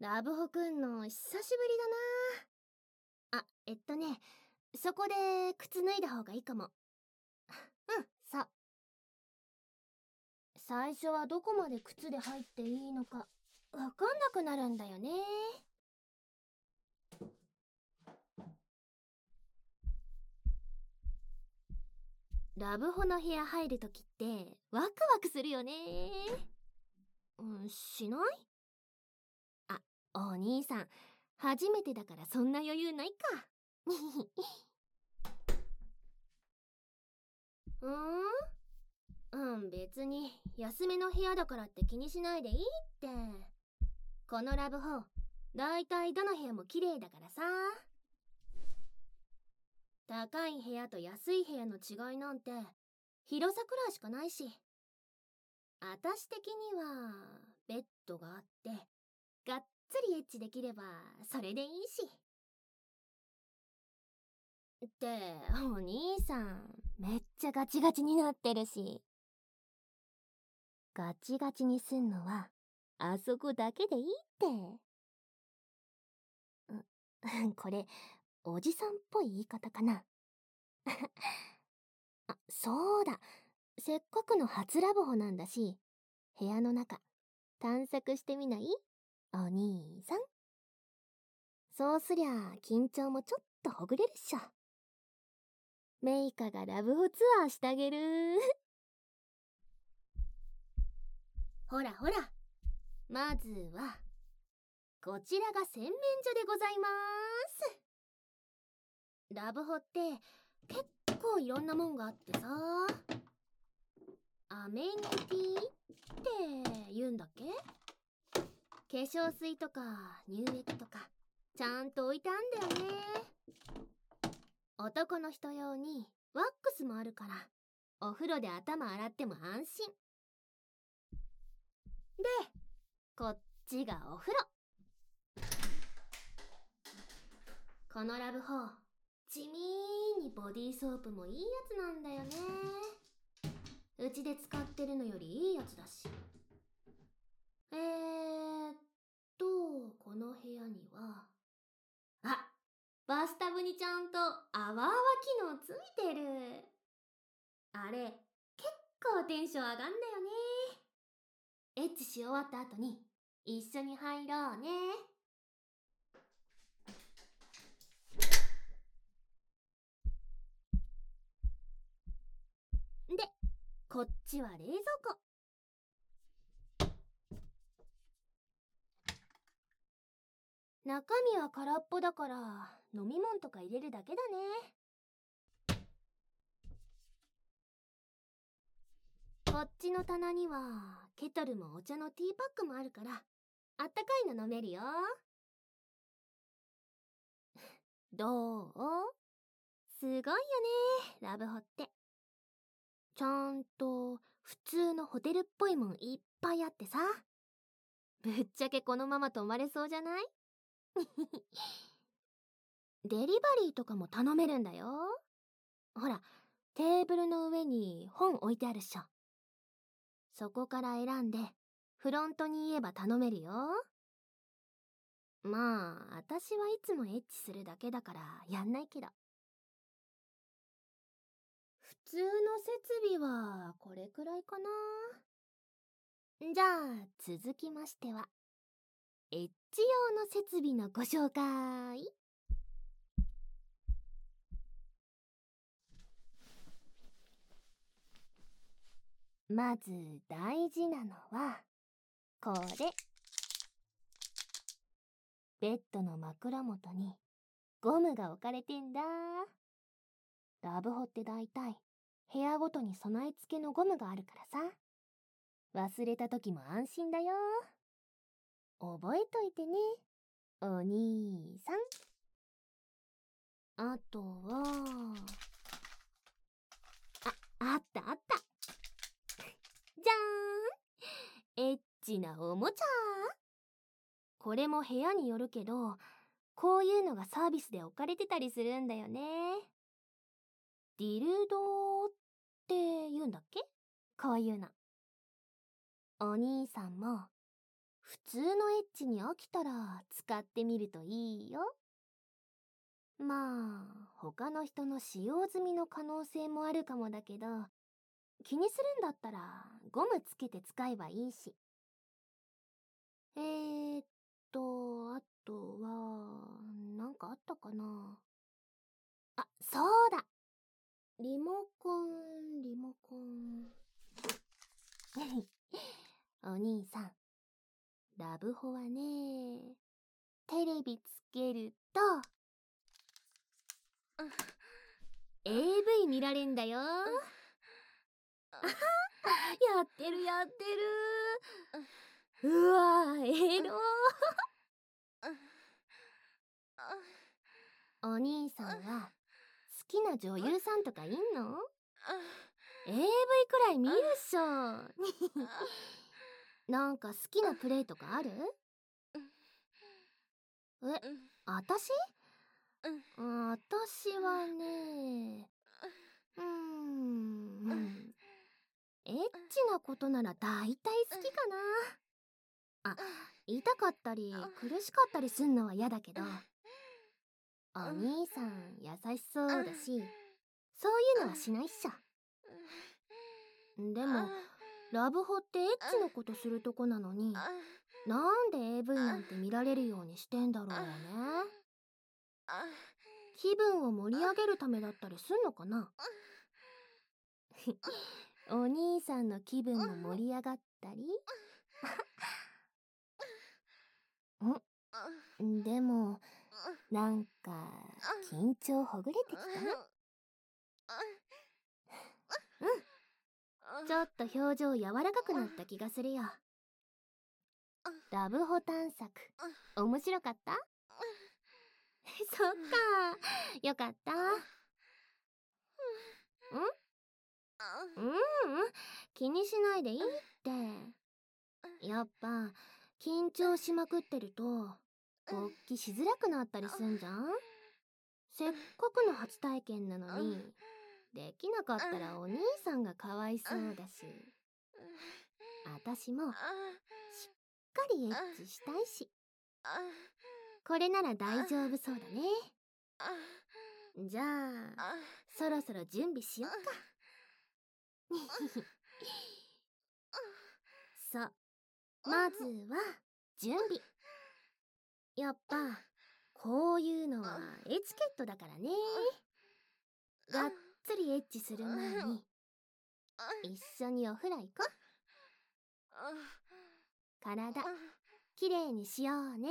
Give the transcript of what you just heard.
ラブホくんの久しぶりだな。あえっとねそこで靴脱いだ方がいいかも。うんそう。最初はどこまで靴で入っていいのかわかんなくなるんだよね。ラブホの部屋入るときってワクワクするよね。うんしない？お兄さん初めてだからそんな余裕ないか。うん？うん別に安めの部屋だからって気にしないでいいって。このラブホだいたいどの部屋も綺麗だからさ。高い部屋と安い部屋の違いなんて広さくらいしかないし。あたし的にはベッドがあってがっつりエッチできればそれでいいし。ってお兄さんめっちゃガチガチになってるし。ガチガチにすんのはあそこだけでいいって。これおじさんっぽい言い方かな。あそうだ。せっかくの初ラブホなんだし部屋の中探索してみない？お兄さん。そうすりゃ緊張もちょっとほぐれるっしょ。メイカがラブホツアーしてあげる。ほらほら。まずはこちらが洗面所でございます。ラブホって結構いろんなもんがあってさ。アメニティって言うんだっけ？化粧水とか乳液とかちゃんと置いてあんだよね。男の人用にワックスもあるからお風呂で頭洗っても安心。でこっちがお風呂。このラブホー地味にボディーソープもいいやつなんだよね。うちで使ってるのよりいいやつだしえー、っとこの部屋にはあバスタブにちゃんとあわあわ機能ついてる。あれ結構テンション上がんだよね。エッチし終わった後に一緒に入ろうね。でこっちは冷蔵庫。中身は空っぽだから飲み物とか入れるだけだね。こっちの棚にはケトルもお茶のティーパックもあるからあったかいの飲めるよ。どう？すごいよねラブホって。ちゃんと普通のホテルっぽいもんいっぱいあってさ。ぶっちゃけこのまま泊まれそうじゃない？デリバリーとかも頼めるんだよ。ほらテーブルの上に本置いてあるっしょ。そこから選んでフロントに言えば頼めるよ。まあ私はいつもエッチするだけだからやんないけど。普通の設備はこれくらいかな。じゃあ続きましては。エッチ用の設備のご紹介。まず大事なのはこれ。ベッドの枕元にゴムが置かれてんだ。ラブホって大体部屋ごとに備え付けのゴムがあるからさ。忘れた時も安心だよ。覚えといてね。お兄さん。あとはああったあった。じゃーん。エッチなおもちゃこれも部屋によるけどこういうのがサービスで置かれてたりするんだよね。ディルドって言うんだっけ？こういうの。お兄さんも普通のエッチに飽きたら使ってみるといいよ。まあ、他の人の使用済みの可能性もあるかもだけど、気にするんだったらゴムつけて使えばいいし。えーっと、あとは、なんかあったかな。あ、そうだリモコン、リモコン。お兄さん、ラブホはね、テレビつけると、AV 見られんだよ。やってるやってる。うわ、エロお兄さんは好きな女優さんとかいんの ?AV くらい見るっしょ。なんか好きなプレイとかある？え、あたしあたしはねうーん、エッチなことなら大体好きかな。あ、痛かったり苦しかったりすんのは嫌だけど、お兄さん優しそうだし、そういうのはしないっしょ。でも、ラブホってエッチのことするとこなのに、なんで AV なんて見られるようにしてんだろうね。気分を盛り上げるためだったりすんのかな？お兄さんの気分も盛り上がったり？ん？でも、なんか、緊張ほぐれてきた？うん。ちょっと表情柔らかくなった気がするよ。ラブホ探索、面白かった？そっか。よかった。ん？うん、気にしないでいいって。やっぱ、緊張しまくってると、勃起しづらくなったりすんじゃん？せっかくの初体験なのに、できなかったらお兄さんがかわいそうだし。あたしも、しっかりエッチしたいし。これなら大丈夫そうだね。じゃあ、そろそろ準備しよっか。そう。まずは、準備。やっぱ、こういうのはエチケットだからね。がっつりエッチする前に、一緒にお風呂行こ。体、きれいにしようね